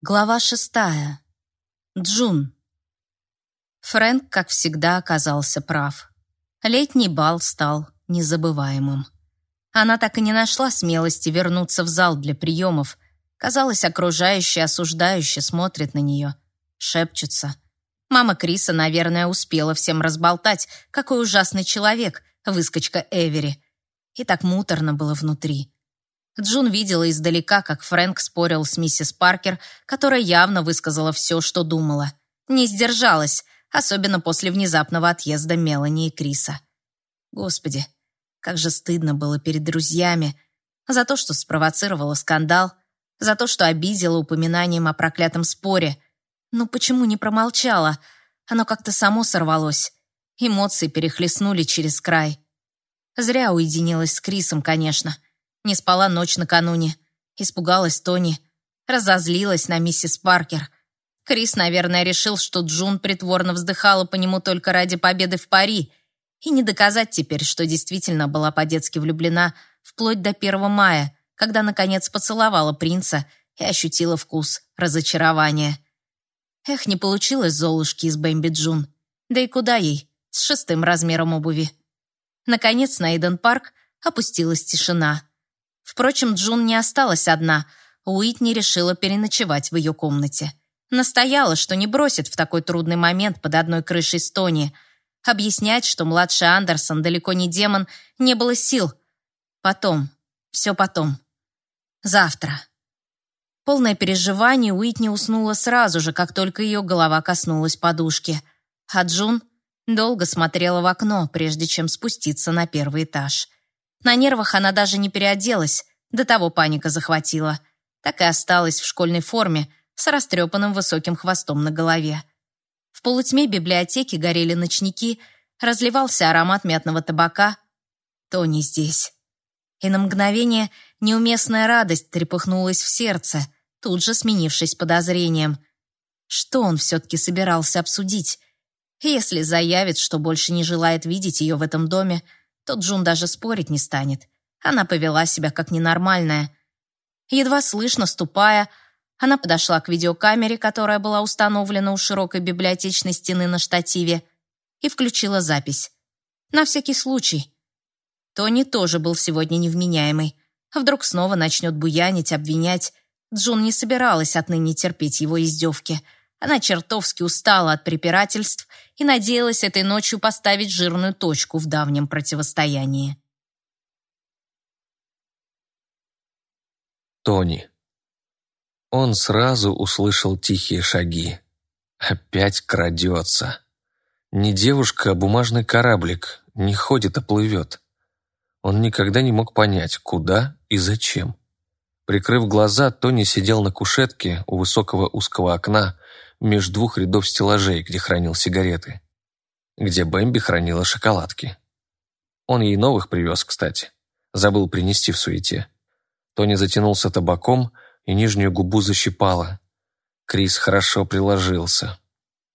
Глава шестая. Джун. Фрэнк, как всегда, оказался прав. Летний бал стал незабываемым. Она так и не нашла смелости вернуться в зал для приемов. Казалось, окружающие осуждающе смотрят на нее, шепчутся. Мама Криса, наверное, успела всем разболтать, какой ужасный человек, выскочка Эвери. И так муторно было внутри. Джун видела издалека, как Фрэнк спорил с миссис Паркер, которая явно высказала все, что думала. Не сдержалась, особенно после внезапного отъезда Мелани и Криса. Господи, как же стыдно было перед друзьями за то, что спровоцировала скандал, за то, что обидела упоминанием о проклятом споре. Ну почему не промолчала? Оно как-то само сорвалось. Эмоции перехлестнули через край. Зря уединилась с Крисом, конечно. Не спала ночь накануне. Испугалась Тони. Разозлилась на миссис Паркер. Крис, наверное, решил, что Джун притворно вздыхала по нему только ради победы в пари. И не доказать теперь, что действительно была по-детски влюблена вплоть до 1 мая, когда, наконец, поцеловала принца и ощутила вкус разочарования. Эх, не получилось Золушки из Бэмби Джун. Да и куда ей? С шестым размером обуви. Наконец на Эйден Парк опустилась тишина. Впрочем, Джун не осталась одна. Уитни решила переночевать в ее комнате. Настояла, что не бросит в такой трудный момент под одной крышей с Тони. Объяснять, что младший Андерсон далеко не демон, не было сил. Потом. Все потом. Завтра. Полное переживание Уитни уснула сразу же, как только ее голова коснулась подушки. А Джун долго смотрела в окно, прежде чем спуститься на первый этаж. На нервах она даже не переоделась, до того паника захватила. Так и осталась в школьной форме с растрепанным высоким хвостом на голове. В полутьме библиотеки горели ночники, разливался аромат мятного табака. Тони здесь. И на мгновение неуместная радость трепыхнулась в сердце, тут же сменившись подозрением. Что он все-таки собирался обсудить? Если заявит, что больше не желает видеть ее в этом доме, то Джун даже спорить не станет. Она повела себя как ненормальная. Едва слышно, ступая, она подошла к видеокамере, которая была установлена у широкой библиотечной стены на штативе, и включила запись. На всякий случай. Тони тоже был сегодня невменяемый. А вдруг снова начнет буянить, обвинять. Джун не собиралась отныне терпеть его издевки — она чертовски устала от препирательств и надеялась этой ночью поставить жирную точку в давнем противостоянии. Тони. Он сразу услышал тихие шаги. Опять крадется. Не девушка, а бумажный кораблик. Не ходит, а плывет. Он никогда не мог понять, куда и зачем. Прикрыв глаза, Тони сидел на кушетке у высокого узкого окна, между двух рядов стеллажей, где хранил сигареты, где Бэмби хранила шоколадки. Он ей новых привез, кстати. Забыл принести в суете. Тони затянулся табаком и нижнюю губу защипало. Крис хорошо приложился.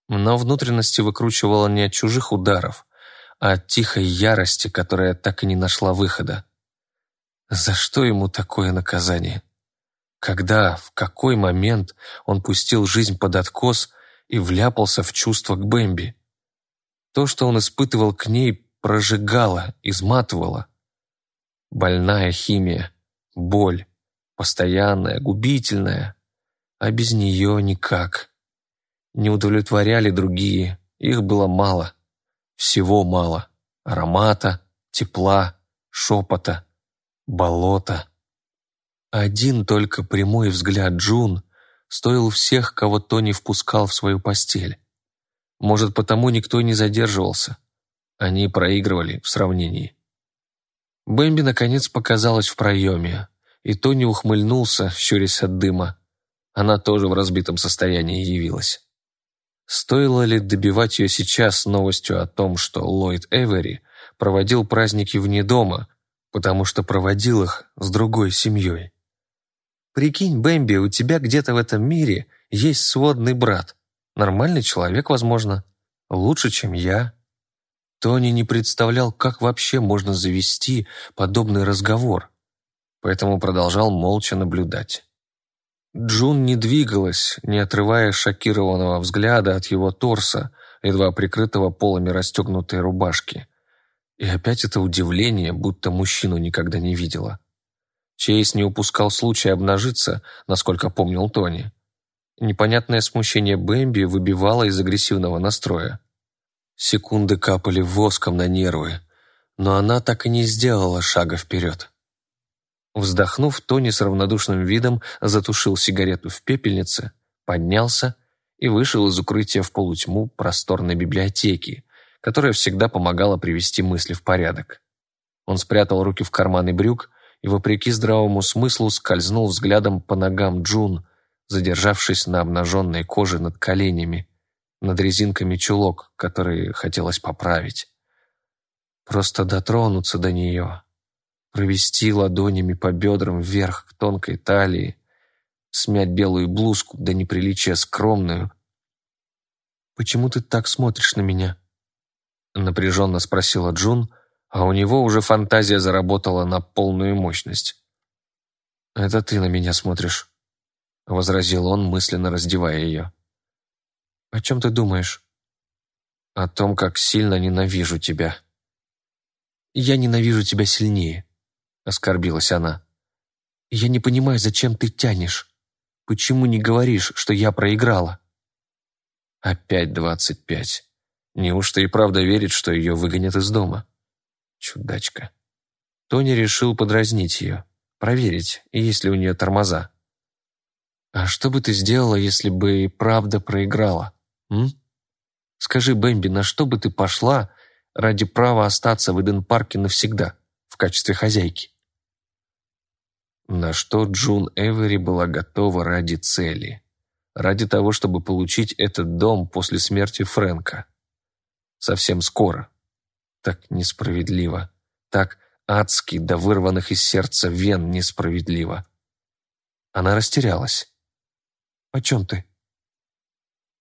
Но внутренности выкручивало не от чужих ударов, а от тихой ярости, которая так и не нашла выхода. За что ему такое наказание? Когда, в какой момент он пустил жизнь под откос и вляпался в чувство к Бэмби? То, что он испытывал к ней, прожигало, изматывало. Больная химия, боль, постоянная, губительная, а без нее никак. Не удовлетворяли другие, их было мало, всего мало. Аромата, тепла, шепота, болота. Один только прямой взгляд Джун стоил всех, кого Тони впускал в свою постель. Может, потому никто не задерживался. Они проигрывали в сравнении. Бэмби наконец показалась в проеме, и Тони ухмыльнулся, щурясь от дыма. Она тоже в разбитом состоянии явилась. Стоило ли добивать ее сейчас новостью о том, что Ллойд Эвери проводил праздники вне дома, потому что проводил их с другой семьей? Прикинь, Бэмби, у тебя где-то в этом мире есть сводный брат. Нормальный человек, возможно. Лучше, чем я. Тони не представлял, как вообще можно завести подобный разговор, поэтому продолжал молча наблюдать. Джун не двигалась, не отрывая шокированного взгляда от его торса, едва прикрытого полами расстегнутой рубашки. И опять это удивление, будто мужчину никогда не видела. Чейз не упускал случая обнажиться, насколько помнил Тони. Непонятное смущение Бэмби выбивало из агрессивного настроя. Секунды капали воском на нервы, но она так и не сделала шага вперед. Вздохнув, Тони с равнодушным видом затушил сигарету в пепельнице, поднялся и вышел из укрытия в полутьму просторной библиотеки, которая всегда помогала привести мысли в порядок. Он спрятал руки в карманы брюк и, вопреки здравому смыслу, скользнул взглядом по ногам Джун, задержавшись на обнаженной коже над коленями, над резинками чулок, которые хотелось поправить. Просто дотронуться до нее, провести ладонями по бедрам вверх к тонкой талии, смять белую блузку, до неприличия скромную. «Почему ты так смотришь на меня?» напряженно спросила Джун, а у него уже фантазия заработала на полную мощность. «Это ты на меня смотришь», — возразил он, мысленно раздевая ее. «О чем ты думаешь?» «О том, как сильно ненавижу тебя». «Я ненавижу тебя сильнее», — оскорбилась она. «Я не понимаю, зачем ты тянешь. Почему не говоришь, что я проиграла?» «Опять двадцать пять». Неужто и правда верит, что ее выгонят из дома? Чудачка. Тони решил подразнить ее, проверить, есть ли у нее тормоза. «А что бы ты сделала, если бы и правда проиграла? М? Скажи, Бэмби, на что бы ты пошла ради права остаться в Эден-парке навсегда, в качестве хозяйки?» На что Джун Эвери была готова ради цели. Ради того, чтобы получить этот дом после смерти Фрэнка совсем скоро. Так несправедливо, так адски до вырванных из сердца вен несправедливо. Она растерялась. «О чем ты?»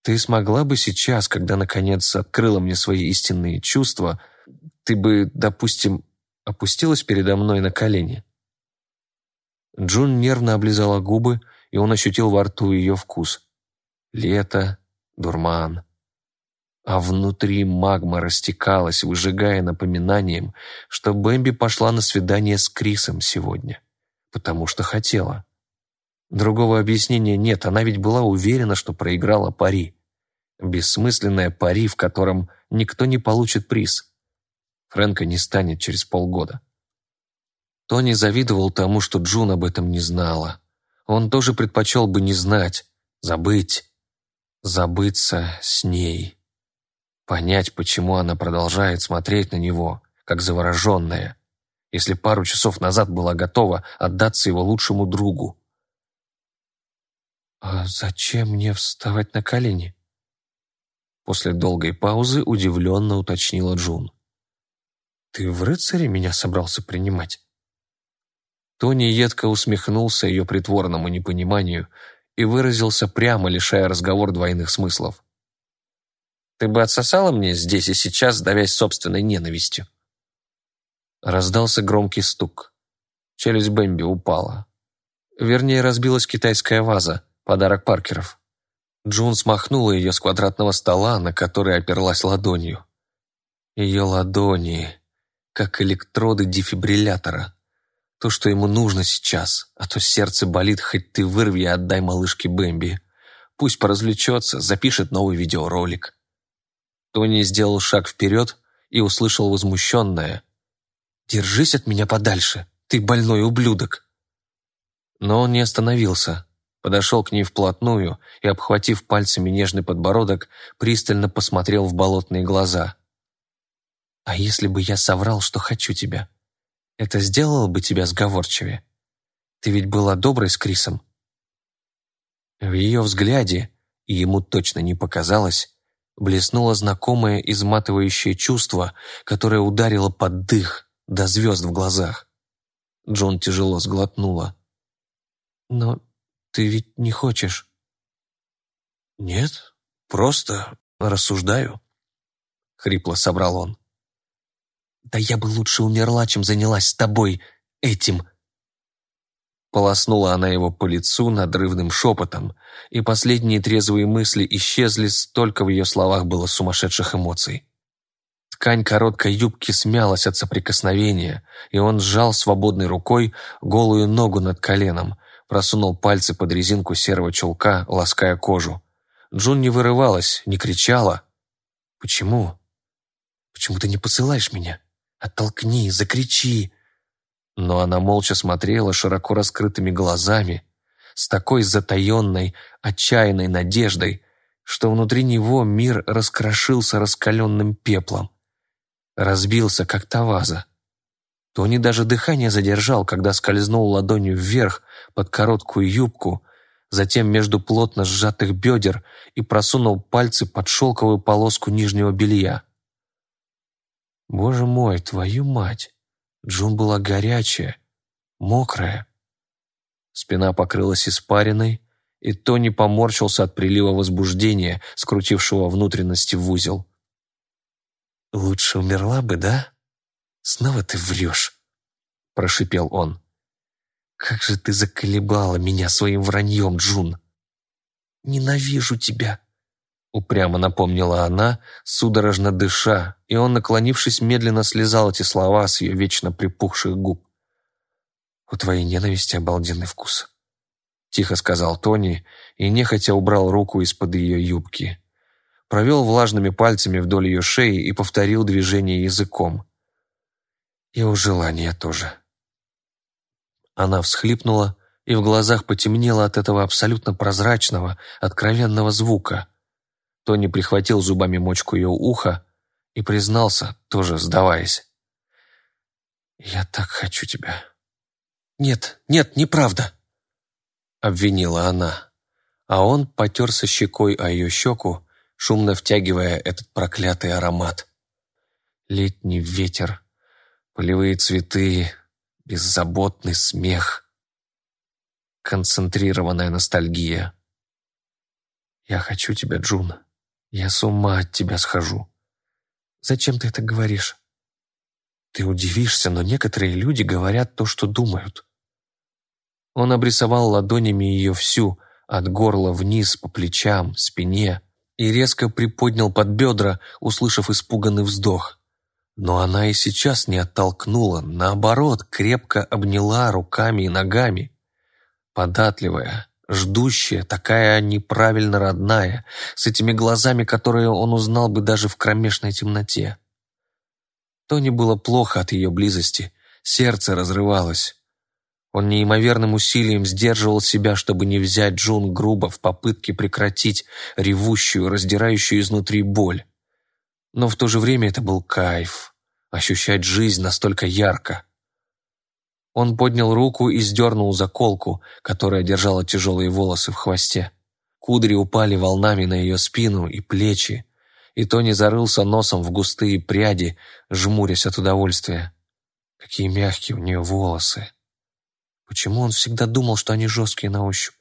«Ты смогла бы сейчас, когда наконец открыла мне свои истинные чувства, ты бы, допустим, опустилась передо мной на колени?» Джун нервно облизала губы, и он ощутил во рту ее вкус. Лето, дурман, а внутри магма растекалась, выжигая напоминанием, что Бэмби пошла на свидание с Крисом сегодня, потому что хотела. Другого объяснения нет, она ведь была уверена, что проиграла пари. Бессмысленное пари, в котором никто не получит приз. Фрэнка не станет через полгода. Тони завидовал тому, что Джун об этом не знала. Он тоже предпочел бы не знать, забыть, забыться с ней. Понять, почему она продолжает смотреть на него, как завороженная, если пару часов назад была готова отдаться его лучшему другу. «А зачем мне вставать на колени?» После долгой паузы удивленно уточнила Джун. «Ты в рыцаре меня собрался принимать?» Тони едко усмехнулся ее притворному непониманию и выразился прямо, лишая разговор двойных смыслов. Ты бы отсосала мне здесь и сейчас, давясь собственной ненавистью?» Раздался громкий стук. Челюсть Бэмби упала. Вернее, разбилась китайская ваза, подарок Паркеров. Джун смахнула ее с квадратного стола, на который оперлась ладонью. Ее ладони, как электроды дефибриллятора. То, что ему нужно сейчас, а то сердце болит, хоть ты вырви и отдай малышке Бэмби. Пусть поразвлечется, запишет новый видеоролик. Тони сделал шаг вперед и услышал возмущенное. «Держись от меня подальше, ты больной ублюдок!» Но он не остановился, подошел к ней вплотную и, обхватив пальцами нежный подбородок, пристально посмотрел в болотные глаза. «А если бы я соврал, что хочу тебя? Это сделало бы тебя сговорчивее? Ты ведь была доброй с Крисом?» В ее взгляде, и ему точно не показалось, блеснуло знакомое изматывающее чувство, которое ударило под дых до звезд в глазах. Джон тяжело сглотнула. «Но ты ведь не хочешь?» «Нет, просто рассуждаю», — хрипло собрал он. «Да я бы лучше умерла, чем занялась с тобой этим», Полоснула она его по лицу надрывным шепотом, и последние трезвые мысли исчезли, столько в ее словах было сумасшедших эмоций. Ткань короткой юбки смялась от соприкосновения, и он сжал свободной рукой голую ногу над коленом, просунул пальцы под резинку серого чулка, лаская кожу. Джун не вырывалась, не кричала. «Почему? Почему ты не посылаешь меня? Оттолкни, закричи!» Но она молча смотрела широко раскрытыми глазами, с такой затаенной, отчаянной надеждой, что внутри него мир раскрошился раскаленным пеплом. Разбился, как та ваза. Тони даже дыхание задержал, когда скользнул ладонью вверх под короткую юбку, затем между плотно сжатых бедер и просунул пальцы под шелковую полоску нижнего белья. Боже мой, твою мать! Джун была горячая, мокрая. Спина покрылась испариной, и Тони поморщился от прилива возбуждения, скрутившего внутренности в узел. «Лучше умерла бы, да? Снова ты врешь», — прошипел он. «Как же ты заколебала меня своим враньем, Джун!» «Ненавижу тебя!» Упрямо напомнила она, судорожно дыша, и он, наклонившись, медленно слезал эти слова с ее вечно припухших губ. «У твоей ненависти обалденный вкус», — тихо сказал Тони и нехотя убрал руку из-под ее юбки. Провел влажными пальцами вдоль ее шеи и повторил движение языком. «И у желания тоже». Она всхлипнула, и в глазах потемнело от этого абсолютно прозрачного, откровенного звука — Тони прихватил зубами мочку ее уха и признался, тоже сдаваясь. «Я так хочу тебя». «Нет, нет, неправда», — обвинила она. А он потерся щекой о ее щеку, шумно втягивая этот проклятый аромат. Летний ветер, полевые цветы, беззаботный смех, концентрированная ностальгия. «Я хочу тебя, Джун», я с ума от тебя схожу. Зачем ты это говоришь? Ты удивишься, но некоторые люди говорят то, что думают. Он обрисовал ладонями ее всю, от горла вниз, по плечам, спине, и резко приподнял под бедра, услышав испуганный вздох. Но она и сейчас не оттолкнула, наоборот, крепко обняла руками и ногами. Податливая, ждущая, такая неправильно родная, с этими глазами, которые он узнал бы даже в кромешной темноте. Тони было плохо от ее близости, сердце разрывалось. Он неимоверным усилием сдерживал себя, чтобы не взять Джун грубо в попытке прекратить ревущую, раздирающую изнутри боль. Но в то же время это был кайф — ощущать жизнь настолько ярко. Он поднял руку и сдернул заколку, которая держала тяжелые волосы в хвосте. Кудри упали волнами на ее спину и плечи, и Тони зарылся носом в густые пряди, жмурясь от удовольствия. Какие мягкие у нее волосы. Почему он всегда думал, что они жесткие на ощупь?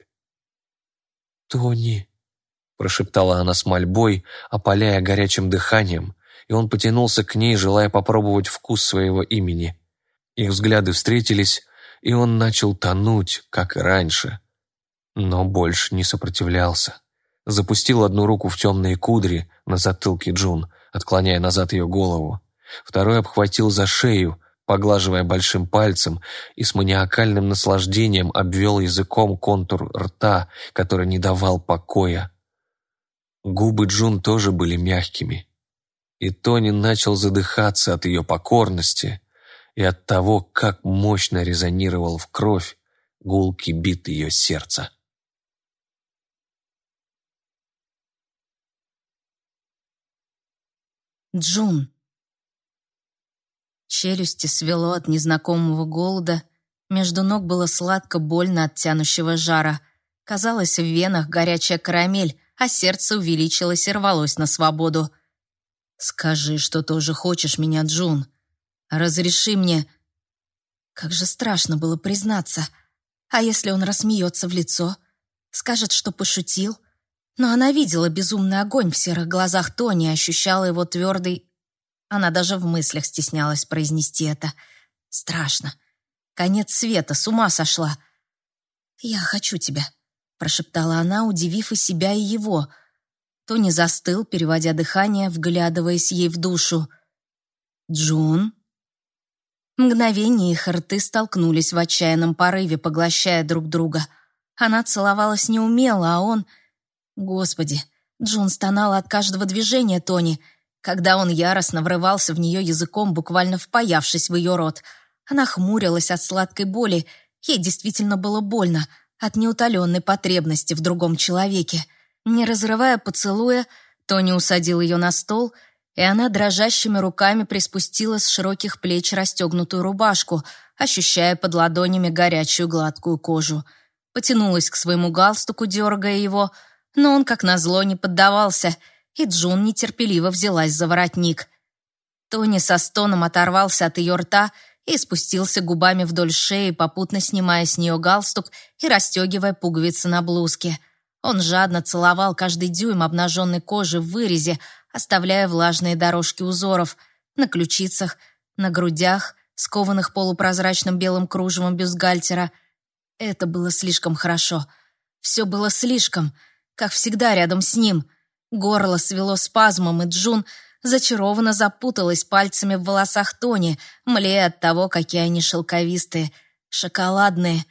«Тони», — прошептала она с мольбой, опаляя горячим дыханием, и он потянулся к ней, желая попробовать вкус своего имени — их взгляды встретились, и он начал тонуть, как и раньше. Но больше не сопротивлялся. Запустил одну руку в темные кудри на затылке Джун, отклоняя назад ее голову. Второй обхватил за шею, поглаживая большим пальцем, и с маниакальным наслаждением обвел языком контур рта, который не давал покоя. Губы Джун тоже были мягкими. И Тони начал задыхаться от ее покорности, и от того, как мощно резонировал в кровь гулкий бит ее сердца. Джун. Челюсти свело от незнакомого голода, между ног было сладко больно от тянущего жара. Казалось, в венах горячая карамель, а сердце увеличилось и рвалось на свободу. «Скажи, что тоже хочешь меня, Джун», Разреши мне...» Как же страшно было признаться. А если он рассмеется в лицо? Скажет, что пошутил? Но она видела безумный огонь в серых глазах Тони, ощущала его твердый... Она даже в мыслях стеснялась произнести это. Страшно. Конец света, с ума сошла. «Я хочу тебя», — прошептала она, удивив и себя, и его. Тони застыл, переводя дыхание, вглядываясь ей в душу. «Джун?» Мгновение их рты столкнулись в отчаянном порыве, поглощая друг друга. Она целовалась неумело, а он... Господи, Джун стонала от каждого движения Тони, когда он яростно врывался в нее языком, буквально впаявшись в ее рот. Она хмурилась от сладкой боли. Ей действительно было больно от неутоленной потребности в другом человеке. Не разрывая поцелуя, Тони усадил ее на стол — и она дрожащими руками приспустила с широких плеч расстегнутую рубашку, ощущая под ладонями горячую гладкую кожу. Потянулась к своему галстуку, дергая его, но он, как назло, не поддавался, и Джун нетерпеливо взялась за воротник. Тони со стоном оторвался от ее рта и спустился губами вдоль шеи, попутно снимая с нее галстук и расстегивая пуговицы на блузке. Он жадно целовал каждый дюйм обнаженной кожи в вырезе, оставляя влажные дорожки узоров на ключицах, на грудях, скованных полупрозрачным белым кружевом бюстгальтера. Это было слишком хорошо. Все было слишком, как всегда рядом с ним. Горло свело спазмом, и Джун зачарованно запуталась пальцами в волосах Тони, млея от того, какие они шелковистые, шоколадные.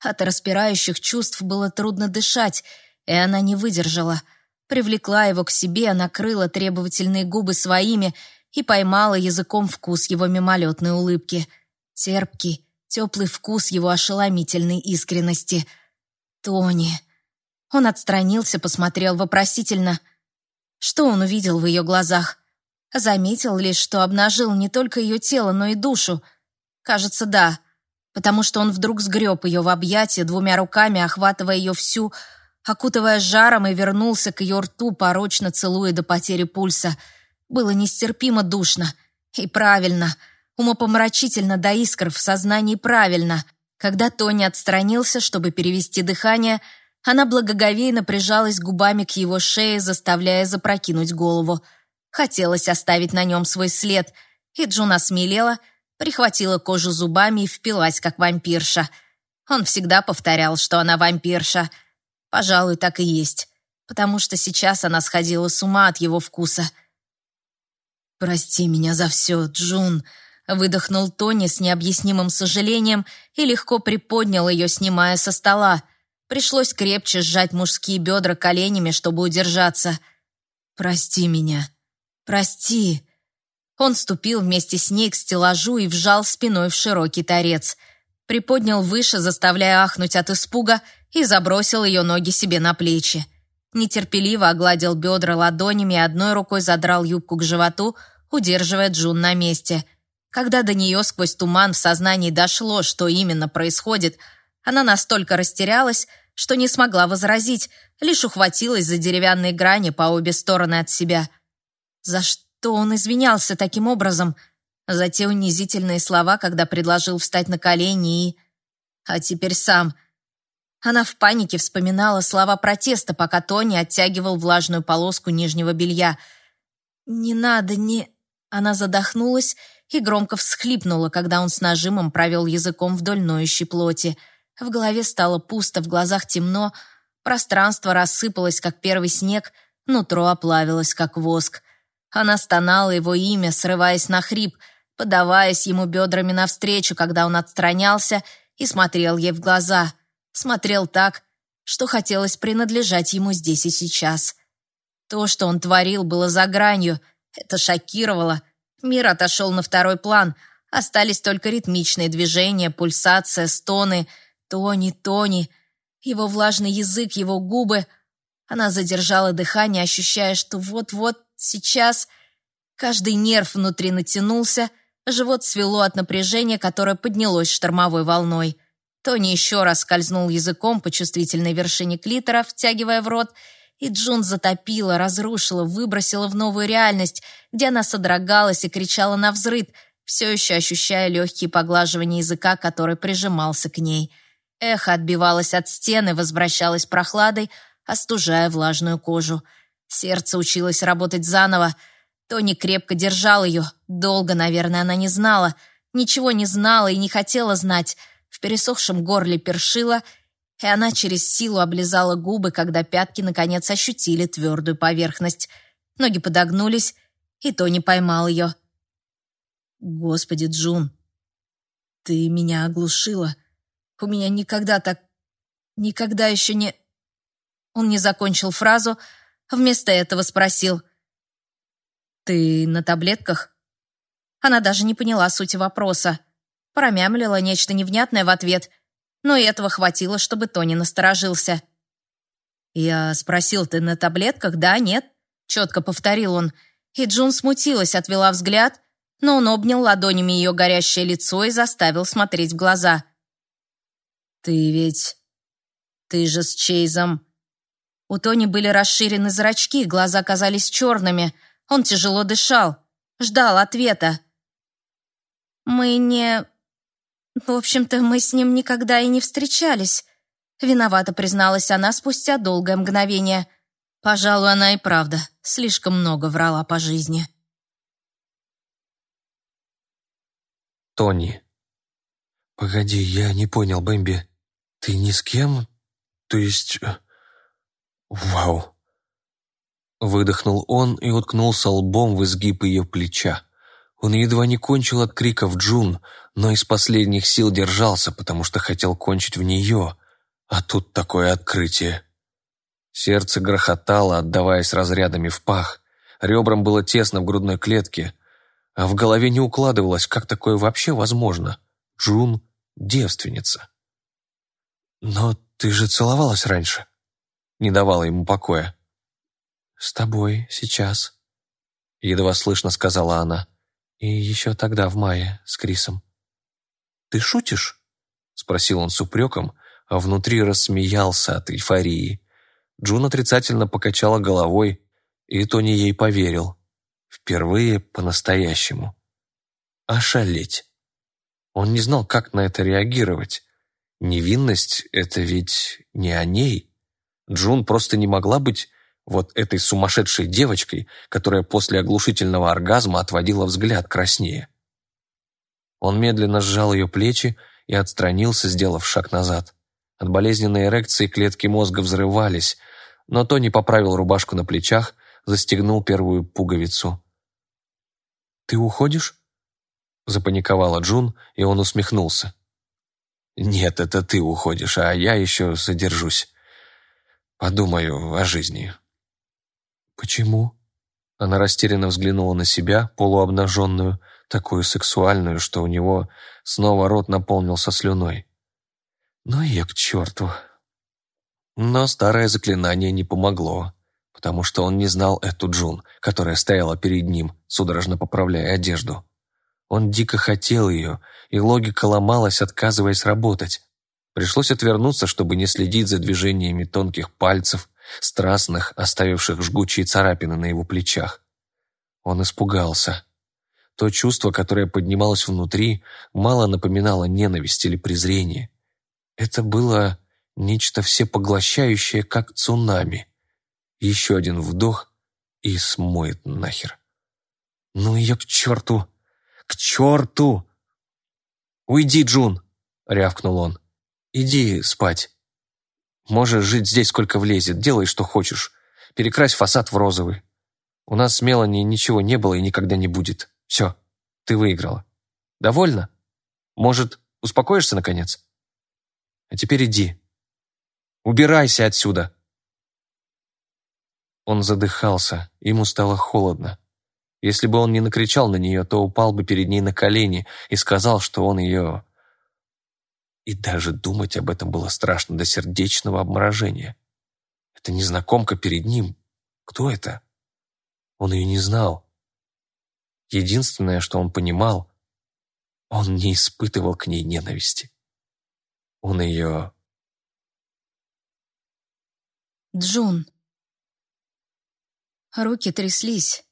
От распирающих чувств было трудно дышать, и она не выдержала — привлекла его к себе, накрыла требовательные губы своими и поймала языком вкус его мимолетной улыбки. Терпкий, теплый вкус его ошеломительной искренности. «Тони!» Он отстранился, посмотрел вопросительно. Что он увидел в ее глазах? Заметил лишь, что обнажил не только ее тело, но и душу. Кажется, да, потому что он вдруг сгреб ее в объятия двумя руками, охватывая ее всю, окутывая жаром и вернулся к ее рту, порочно целуя до потери пульса. Было нестерпимо душно. И правильно, умопомрачительно до искр в сознании правильно. Когда Тони отстранился, чтобы перевести дыхание, она благоговейно прижалась губами к его шее, заставляя запрокинуть голову. Хотелось оставить на нем свой след, и Джун осмелела, прихватила кожу зубами и впилась, как вампирша. Он всегда повторял, что она вампирша — Пожалуй, так и есть, потому что сейчас она сходила с ума от его вкуса. «Прости меня за все, Джун», — выдохнул Тони с необъяснимым сожалением и легко приподнял ее, снимая со стола. Пришлось крепче сжать мужские бедра коленями, чтобы удержаться. «Прости меня. Прости». Он ступил вместе с ней к стеллажу и вжал спиной в широкий торец. Приподнял выше, заставляя ахнуть от испуга, и забросил ее ноги себе на плечи. Нетерпеливо огладил бедра ладонями и одной рукой задрал юбку к животу, удерживая Джун на месте. Когда до нее сквозь туман в сознании дошло, что именно происходит, она настолько растерялась, что не смогла возразить, лишь ухватилась за деревянные грани по обе стороны от себя. За что он извинялся таким образом? За те унизительные слова, когда предложил встать на колени и... А теперь сам она в панике вспоминала слова протеста, пока Тони оттягивал влажную полоску нижнего белья. «Не надо, не...» Она задохнулась и громко всхлипнула, когда он с нажимом провел языком вдоль ноющей плоти. В голове стало пусто, в глазах темно, пространство рассыпалось, как первый снег, нутро оплавилось, как воск. Она стонала его имя, срываясь на хрип, подаваясь ему бедрами навстречу, когда он отстранялся и смотрел ей в глаза — смотрел так, что хотелось принадлежать ему здесь и сейчас. То, что он творил, было за гранью. Это шокировало. Мир отошел на второй план. Остались только ритмичные движения, пульсация, стоны. Тони, Тони. Его влажный язык, его губы. Она задержала дыхание, ощущая, что вот-вот, сейчас... Каждый нерв внутри натянулся, живот свело от напряжения, которое поднялось штормовой волной. Тони еще раз скользнул языком по чувствительной вершине клитора, втягивая в рот, и Джун затопила, разрушила, выбросила в новую реальность, где она содрогалась и кричала на взрыд, все еще ощущая легкие поглаживания языка, который прижимался к ней. Эхо отбивалось от стены, возвращалось прохладой, остужая влажную кожу. Сердце училось работать заново. Тони крепко держал ее. Долго, наверное, она не знала. Ничего не знала и не хотела знать. В пересохшем горле першило, и она через силу облизала губы, когда пятки наконец ощутили твердую поверхность. Ноги подогнулись, и Тони поймал ее. «Господи, Джун, ты меня оглушила. У меня никогда так... Никогда еще не...» Он не закончил фразу, вместо этого спросил. «Ты на таблетках?» Она даже не поняла сути вопроса. Промямлила нечто невнятное в ответ, но и этого хватило, чтобы Тони насторожился. «Я спросил, ты на таблетках, да, нет?» Четко повторил он, и Джун смутилась, отвела взгляд, но он обнял ладонями ее горящее лицо и заставил смотреть в глаза. «Ты ведь... ты же с Чейзом...» У Тони были расширены зрачки, глаза казались черными. Он тяжело дышал, ждал ответа. «Мы не... В общем-то, мы с ним никогда и не встречались», виновато призналась она спустя долгое мгновение. Пожалуй, она и правда слишком много врала по жизни. Тони. «Погоди, я не понял, Бэмби. Ты ни с кем? То есть... Э, вау!» Выдохнул он и уткнулся лбом в изгиб ее плеча. Он едва не кончил от криков Джун, но из последних сил держался, потому что хотел кончить в нее. А тут такое открытие. Сердце грохотало, отдаваясь разрядами в пах. Ребрам было тесно в грудной клетке — а в голове не укладывалось, как такое вообще возможно. Джун — девственница. «Но ты же целовалась раньше», — не давала ему покоя. «С тобой сейчас», — едва слышно сказала она. «И еще тогда, в мае, с Крисом». «Ты шутишь?» — спросил он с упреком, а внутри рассмеялся от эйфории. Джун отрицательно покачала головой, и Тони ей поверил. Впервые по-настоящему. Ошалеть. Он не знал, как на это реагировать. Невинность — это ведь не о ней. Джун просто не могла быть вот этой сумасшедшей девочкой, которая после оглушительного оргазма отводила взгляд краснее. Он медленно сжал ее плечи и отстранился, сделав шаг назад. От болезненной эрекции клетки мозга взрывались, но Тони поправил рубашку на плечах, застегнул первую пуговицу. «Ты уходишь?» Запаниковала Джун, и он усмехнулся. «Нет, это ты уходишь, а я еще задержусь. Подумаю о жизни». «Почему?» Она растерянно взглянула на себя, полуобнаженную, такую сексуальную, что у него снова рот наполнился слюной. «Ну и к черту!» Но старое заклинание не помогло потому что он не знал эту Джун, которая стояла перед ним, судорожно поправляя одежду. Он дико хотел ее, и логика ломалась, отказываясь работать. Пришлось отвернуться, чтобы не следить за движениями тонких пальцев, страстных, оставивших жгучие царапины на его плечах. Он испугался. То чувство, которое поднималось внутри, мало напоминало ненависть или презрение. Это было нечто всепоглощающее, как цунами. Еще один вдох и смоет нахер. Ну ее к черту! К черту! Уйди, Джун! рявкнул он. Иди спать. Можешь жить здесь сколько влезет, делай, что хочешь. Перекрась фасад в розовый. У нас с Мелани ничего не было и никогда не будет. Все, ты выиграла. Довольно? Может, успокоишься, наконец? А теперь иди. Убирайся отсюда. Он задыхался, ему стало холодно. Если бы он не накричал на нее, то упал бы перед ней на колени и сказал, что он ее... И даже думать об этом было страшно до сердечного обморожения. Это незнакомка перед ним. Кто это? Он ее не знал. Единственное, что он понимал, он не испытывал к ней ненависти. Он ее... Джун. Руки тряслись.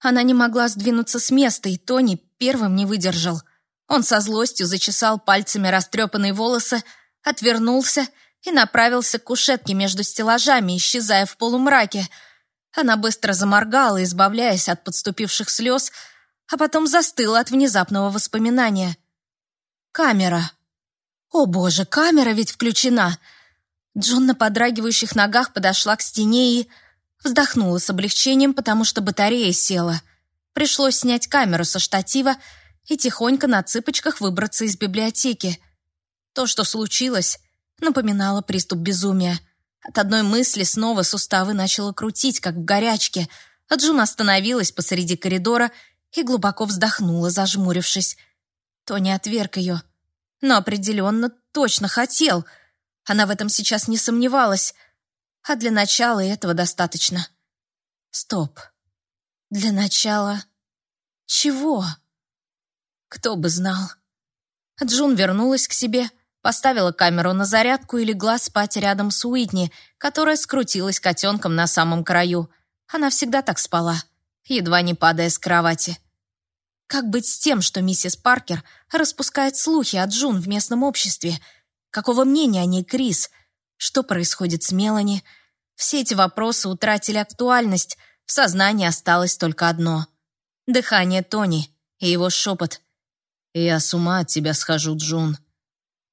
Она не могла сдвинуться с места, и Тони первым не выдержал. Он со злостью зачесал пальцами растрепанные волосы, отвернулся и направился к кушетке между стеллажами, исчезая в полумраке. Она быстро заморгала, избавляясь от подступивших слез, а потом застыла от внезапного воспоминания. Камера. О боже, камера ведь включена. Джун на подрагивающих ногах подошла к стене и вздохнула с облегчением, потому что батарея села. Пришлось снять камеру со штатива и тихонько на цыпочках выбраться из библиотеки. То, что случилось, напоминало приступ безумия. От одной мысли снова суставы начало крутить, как в горячке, а Джун остановилась посреди коридора и глубоко вздохнула, зажмурившись. Тони отверг ее, но определенно точно хотел. Она в этом сейчас не сомневалась, а для начала этого достаточно. Стоп. Для начала чего? Кто бы знал. Джун вернулась к себе, поставила камеру на зарядку и легла спать рядом с Уитни, которая скрутилась котенком на самом краю. Она всегда так спала, едва не падая с кровати. Как быть с тем, что миссис Паркер распускает слухи о Джун в местном обществе? Какого мнения о ней Крис? Что происходит с Мелани? Все эти вопросы утратили актуальность, в сознании осталось только одно — дыхание Тони и его шепот — «Я с ума от тебя схожу, Джун».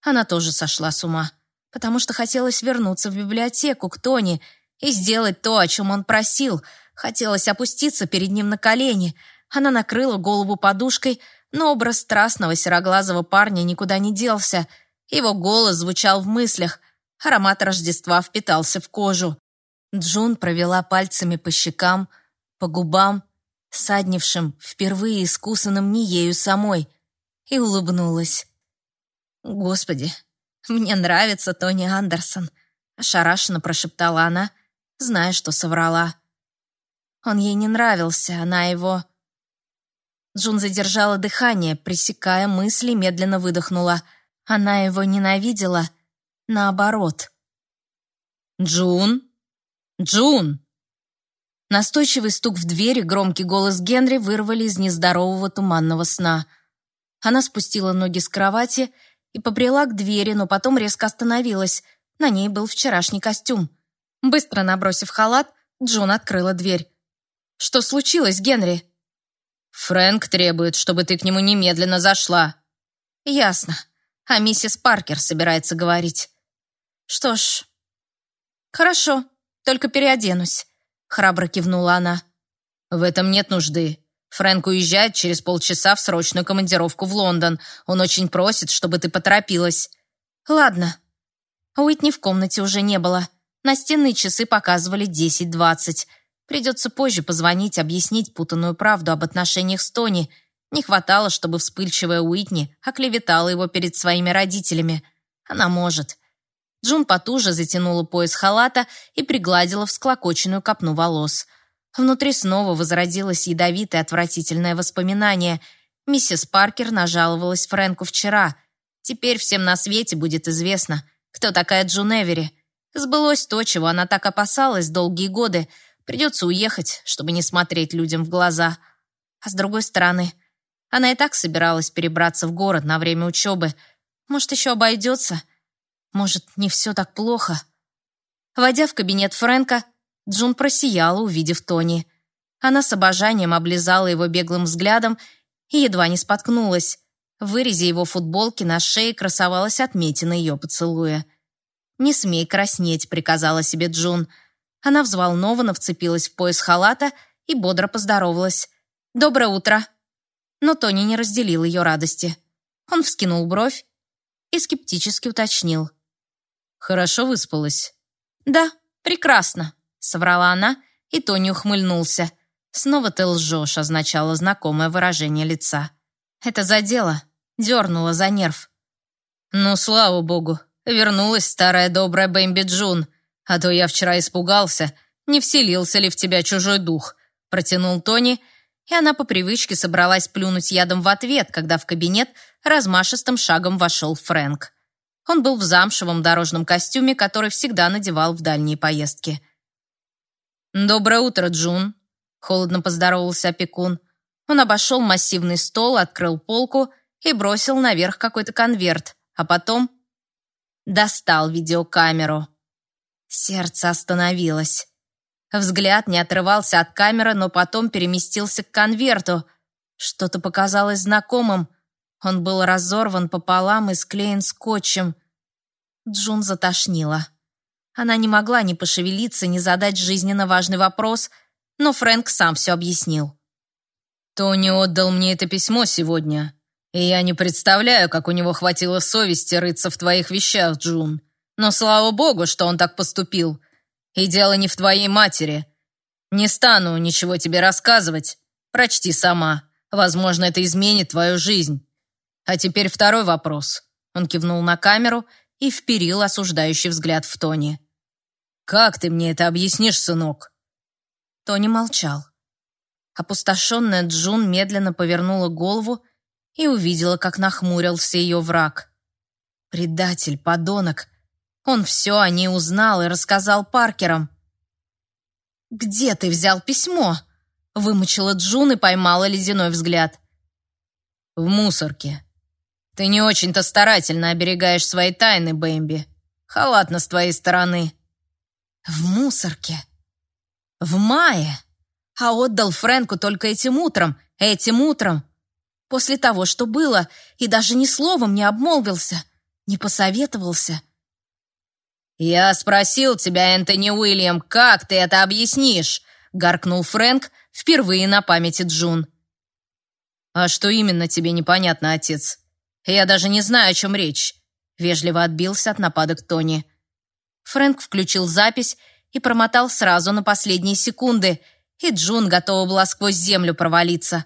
Она тоже сошла с ума, потому что хотелось вернуться в библиотеку к Тони и сделать то, о чем он просил. Хотелось опуститься перед ним на колени. Она накрыла голову подушкой, но образ страстного сероглазого парня никуда не делся. Его голос звучал в мыслях. Аромат Рождества впитался в кожу. Джун провела пальцами по щекам, по губам, саднившим, впервые искусанным не ею самой и улыбнулась. «Господи, мне нравится Тони Андерсон», — ошарашенно прошептала она, зная, что соврала. Он ей не нравился, она его... Джун задержала дыхание, пресекая мысли, медленно выдохнула. Она его ненавидела, наоборот. «Джун? Джун!» Настойчивый стук в дверь и громкий голос Генри вырвали из нездорового туманного сна — она спустила ноги с кровати и побрела к двери, но потом резко остановилась. На ней был вчерашний костюм. Быстро набросив халат, Джун открыла дверь. «Что случилось, Генри?» «Фрэнк требует, чтобы ты к нему немедленно зашла». «Ясно. А миссис Паркер собирается говорить». «Что ж, хорошо, только переоденусь», — храбро кивнула она. «В этом нет нужды. Фрэнк уезжает через полчаса в срочную командировку в Лондон. Он очень просит, чтобы ты поторопилась». «Ладно». Уитни в комнате уже не было. Настенные часы показывали 10.20. Придется позже позвонить, объяснить путанную правду об отношениях с Тони. Не хватало, чтобы вспыльчивая Уитни оклеветала его перед своими родителями. Она может. Джун потуже затянула пояс халата и пригладила всклокоченную копну волос. Внутри снова возродилось ядовитое отвратительное воспоминание. Миссис Паркер нажаловалась Фрэнку вчера. Теперь всем на свете будет известно, кто такая Джун Эвери. Сбылось то, чего она так опасалась долгие годы. Придется уехать, чтобы не смотреть людям в глаза. А с другой стороны, она и так собиралась перебраться в город на время учебы. Может, еще обойдется? Может, не все так плохо? Войдя в кабинет Фрэнка, Джун просияла, увидев Тони. Она с обожанием облизала его беглым взглядом и едва не споткнулась. В вырезе его футболки на шее красовалась отметина ее поцелуя. «Не смей краснеть», — приказала себе Джун. Она взволнованно вцепилась в пояс халата и бодро поздоровалась. «Доброе утро!» Но Тони не разделил ее радости. Он вскинул бровь и скептически уточнил. «Хорошо выспалась?» «Да, прекрасно», соврала она, и Тони ухмыльнулся. «Снова ты лжешь», означало знакомое выражение лица. Это задело, дернуло за нерв. «Ну, слава богу, вернулась старая добрая Бэмби Джун, а то я вчера испугался, не вселился ли в тебя чужой дух», протянул Тони, и она по привычке собралась плюнуть ядом в ответ, когда в кабинет размашистым шагом вошел Фрэнк. Он был в замшевом дорожном костюме, который всегда надевал в дальние поездки. «Доброе утро, Джун», — холодно поздоровался опекун. Он обошел массивный стол, открыл полку и бросил наверх какой-то конверт, а потом достал видеокамеру. Сердце остановилось. Взгляд не отрывался от камеры, но потом переместился к конверту. Что-то показалось знакомым. Он был разорван пополам и склеен скотчем. Джун затошнила. Она не могла ни пошевелиться, ни задать жизненно важный вопрос, но Фрэнк сам все объяснил. «Тони отдал мне это письмо сегодня, и я не представляю, как у него хватило совести рыться в твоих вещах, Джун. Но слава богу, что он так поступил. И дело не в твоей матери. Не стану ничего тебе рассказывать. Прочти сама. Возможно, это изменит твою жизнь. А теперь второй вопрос». Он кивнул на камеру и вперил осуждающий взгляд в Тони. «Как ты мне это объяснишь, сынок?» Тони молчал. Опустошенная Джун медленно повернула голову и увидела, как нахмурился ее враг. Предатель, подонок. Он все о ней узнал и рассказал Паркерам. «Где ты взял письмо?» Вымучила Джун и поймала ледяной взгляд. «В мусорке. Ты не очень-то старательно оберегаешь свои тайны, Бэмби. Халатно с твоей стороны». «В мусорке? В мае?» а отдал Фрэнку только этим утром, этим утром. После того, что было, и даже ни словом не обмолвился, не посоветовался. «Я спросил тебя, Энтони Уильям, как ты это объяснишь?» — гаркнул Фрэнк впервые на памяти Джун. «А что именно тебе непонятно, отец? Я даже не знаю, о чем речь», — вежливо отбился от нападок Тони. Фрэнк включил запись и промотал сразу на последние секунды — и Джун готова была сквозь землю провалиться.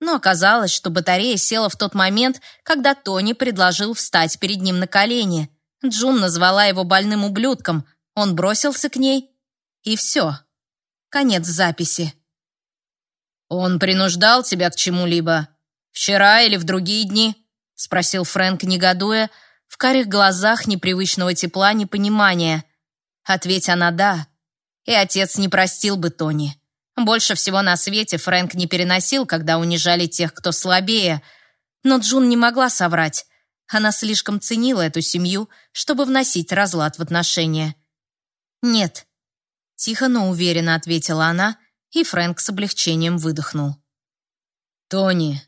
Но оказалось, что батарея села в тот момент, когда Тони предложил встать перед ним на колени. Джун назвала его больным ублюдком, он бросился к ней, и все. Конец записи. «Он принуждал тебя к чему-либо? Вчера или в другие дни?» — спросил Фрэнк, негодуя, в карих глазах непривычного тепла непонимания. Ответь она «да», и отец не простил бы Тони. Больше всего на свете Фрэнк не переносил, когда унижали тех, кто слабее. Но Джун не могла соврать. Она слишком ценила эту семью, чтобы вносить разлад в отношения. «Нет», — тихо, но уверенно ответила она, и Фрэнк с облегчением выдохнул. «Тони,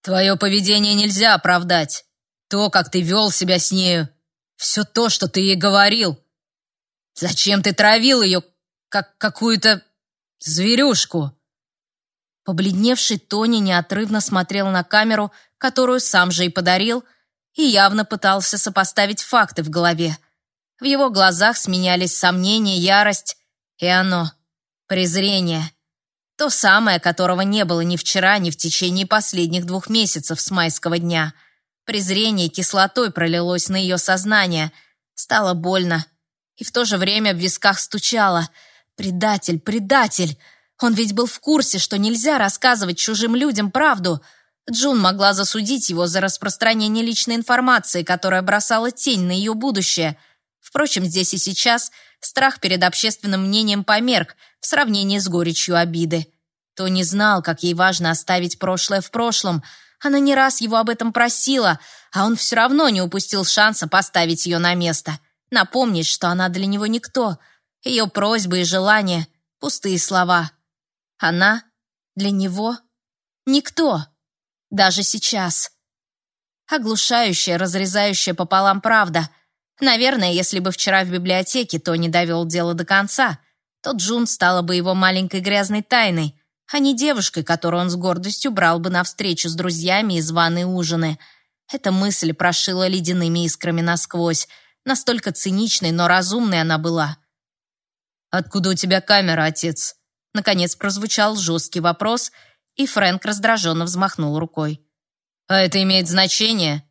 твое поведение нельзя оправдать. То, как ты вел себя с нею, все то, что ты ей говорил. Зачем ты травил ее, как какую-то Зверюшку!» Побледневший Тони неотрывно смотрел на камеру, которую сам же и подарил, и явно пытался сопоставить факты в голове. В его глазах сменялись сомнения, ярость и оно — презрение. То самое, которого не было ни вчера, ни в течение последних двух месяцев с майского дня. Презрение кислотой пролилось на ее сознание. Стало больно. И в то же время в висках стучало — Предатель, предатель! Он ведь был в курсе, что нельзя рассказывать чужим людям правду. Джун могла засудить его за распространение личной информации, которая бросала тень на ее будущее. Впрочем, здесь и сейчас страх перед общественным мнением померк в сравнении с горечью обиды. Тони знал, как ей важно оставить прошлое в прошлом. Она не раз его об этом просила, а он все равно не упустил шанса поставить ее на место. Напомнить, что она для него никто — ее просьбы и желания — пустые слова. Она для него никто, даже сейчас. Оглушающая, разрезающая пополам правда. Наверное, если бы вчера в библиотеке Тони довел дело до конца, то Джун стала бы его маленькой грязной тайной, а не девушкой, которую он с гордостью брал бы на встречу с друзьями и званые ужины. Эта мысль прошила ледяными искрами насквозь. Настолько циничной, но разумной она была. «Откуда у тебя камера, отец?» Наконец прозвучал жесткий вопрос, и Фрэнк раздраженно взмахнул рукой. «А это имеет значение?»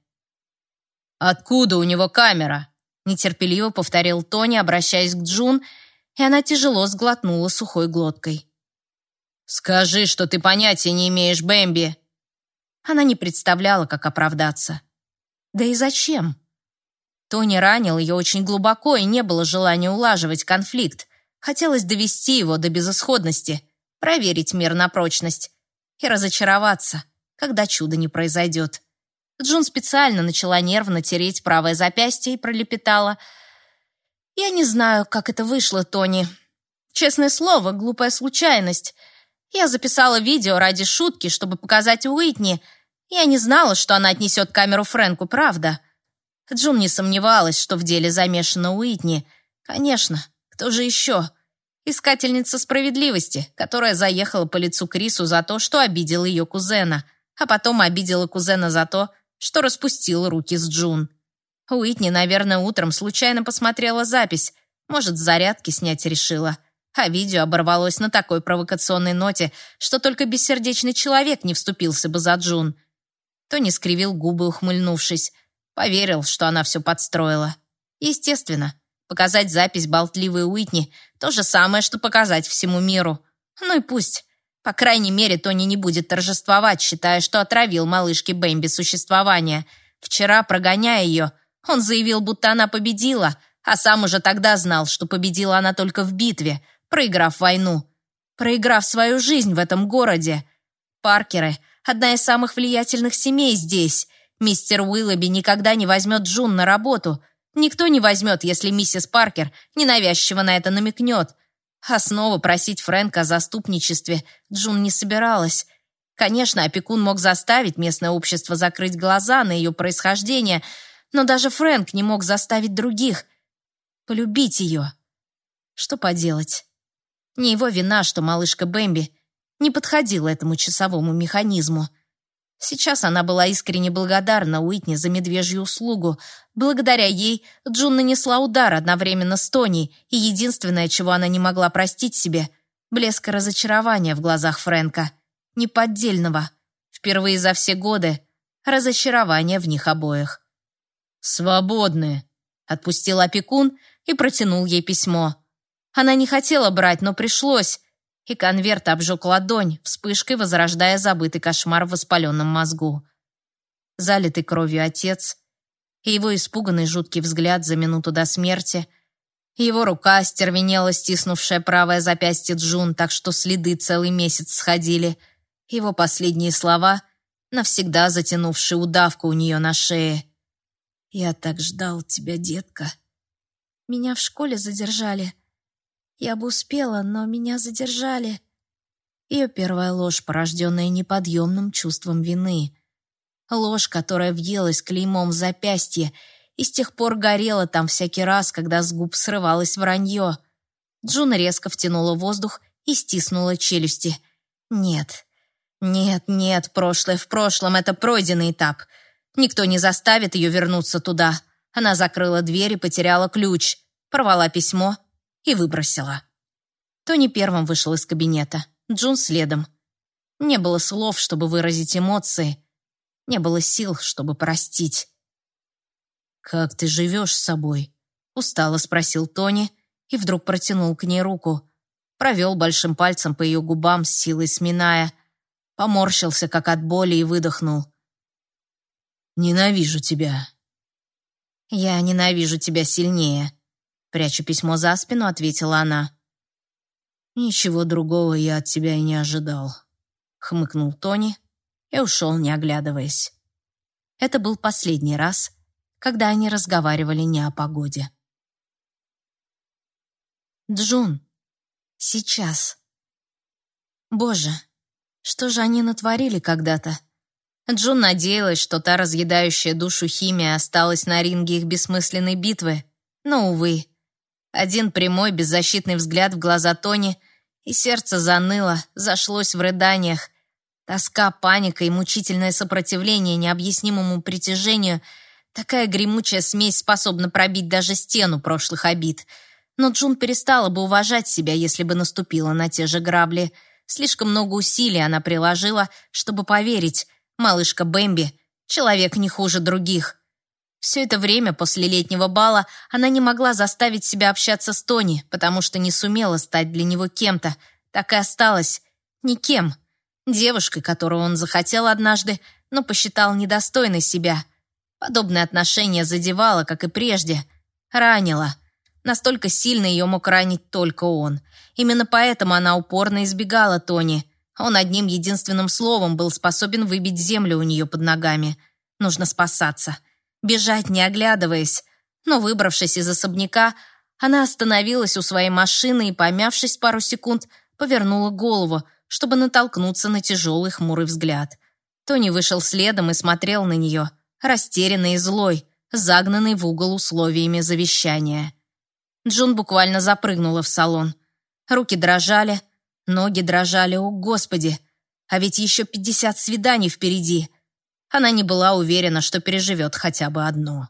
«Откуда у него камера?» Нетерпеливо повторил Тони, обращаясь к Джун, и она тяжело сглотнула сухой глоткой. «Скажи, что ты понятия не имеешь, Бэмби!» Она не представляла, как оправдаться. Да и зачем? Тони ранил ее очень глубоко, и не было желания улаживать конфликт. Хотелось довести его до безысходности, проверить мир на прочность и разочароваться, когда чудо не произойдет. Джун специально начала нервно тереть правое запястье и пролепетала. «Я не знаю, как это вышло, Тони. Честное слово, глупая случайность. Я записала видео ради шутки, чтобы показать Уитни. Я не знала, что она отнесет камеру Фрэнку, правда?» Джун не сомневалась, что в деле замешана Уитни — Конечно, кто же еще? Искательница справедливости, которая заехала по лицу Крису за то, что обидел ее кузена, а потом обидела кузена за то, что распустил руки с Джун. Уитни, наверное, утром случайно посмотрела запись, может, зарядки снять решила. А видео оборвалось на такой провокационной ноте, что только бессердечный человек не вступился бы за Джун. Тони скривил губы, ухмыльнувшись. Поверил, что она все подстроила. Естественно, показать запись болтливой Уитни — то же самое, что показать всему миру. Ну и пусть. По крайней мере, Тони не будет торжествовать, считая, что отравил малышке Бэмби существование. Вчера, прогоняя ее, он заявил, будто она победила, а сам уже тогда знал, что победила она только в битве, проиграв войну. Проиграв свою жизнь в этом городе. Паркеры — одна из самых влиятельных семей здесь. Мистер Уиллоби никогда не возьмет Джун на работу. Никто не возьмет, если миссис Паркер ненавязчиво на это намекнет. А снова просить Фрэнка о заступничестве Джун не собиралась. Конечно, опекун мог заставить местное общество закрыть глаза на ее происхождение, но даже Фрэнк не мог заставить других полюбить ее. Что поделать? Не его вина, что малышка Бэмби не подходила этому часовому механизму. Сейчас она была искренне благодарна Уитни за медвежью услугу. Благодаря ей Джун нанесла удар одновременно с Тони, и единственное, чего она не могла простить себе — блеск разочарования в глазах Фрэнка. Неподдельного. Впервые за все годы разочарование в них обоих. «Свободны», — отпустил опекун и протянул ей письмо. Она не хотела брать, но пришлось, и конверт обжег ладонь, вспышкой возрождая забытый кошмар в воспаленном мозгу. Залитый кровью отец, и его испуганный жуткий взгляд за минуту до смерти, его рука стервенела, стиснувшая правое запястье Джун, так что следы целый месяц сходили, его последние слова, навсегда затянувшие удавку у нее на шее. «Я так ждал тебя, детка». Меня в школе задержали. Я бы успела, но меня задержали. Ее первая ложь, порожденная неподъемным чувством вины. Ложь, которая въелась клеймом в запястье и с тех пор горела там всякий раз, когда с губ срывалось вранье. Джун резко втянула воздух и стиснула челюсти. Нет, нет, нет, прошлое в прошлом, это пройденный этап. Никто не заставит ее вернуться туда. Она закрыла дверь и потеряла ключ, порвала письмо и выбросила. Тони первым вышел из кабинета, Джун следом. Не было слов, чтобы выразить эмоции. Не было сил, чтобы простить. «Как ты живешь с собой?» — устало спросил Тони и вдруг протянул к ней руку. Провел большим пальцем по ее губам, с силой сминая. Поморщился, как от боли, и выдохнул. «Ненавижу тебя». «Я ненавижу тебя сильнее», Прячу письмо за спину, ответила она. «Ничего другого я от тебя и не ожидал», — хмыкнул Тони и ушел, не оглядываясь. Это был последний раз, когда они разговаривали не о погоде. «Джун, сейчас». Боже, что же они натворили когда-то? Джун надеялась, что та разъедающая душу химия осталась на ринге их бессмысленной битвы, но, увы, один прямой беззащитный взгляд в глаза Тони, и сердце заныло, зашлось в рыданиях. Тоска, паника и мучительное сопротивление необъяснимому притяжению — такая гремучая смесь способна пробить даже стену прошлых обид. Но Джун перестала бы уважать себя, если бы наступила на те же грабли. Слишком много усилий она приложила, чтобы поверить, малышка Бэмби — человек не хуже других. Все это время после летнего бала она не могла заставить себя общаться с Тони, потому что не сумела стать для него кем-то. Так и осталась никем. Девушкой, которую он захотел однажды, но посчитал недостойной себя. Подобное отношение задевало, как и прежде. Ранило. Настолько сильно ее мог ранить только он. Именно поэтому она упорно избегала Тони. Он одним единственным словом был способен выбить землю у нее под ногами. Нужно спасаться бежать не оглядываясь. Но, выбравшись из особняка, она остановилась у своей машины и, помявшись пару секунд, повернула голову, чтобы натолкнуться на тяжелый хмурый взгляд. Тони вышел следом и смотрел на нее, растерянный и злой, загнанный в угол условиями завещания. Джун буквально запрыгнула в салон. Руки дрожали, ноги дрожали, о господи! А ведь еще пятьдесят свиданий впереди. Она не была уверена, что переживет хотя бы одно.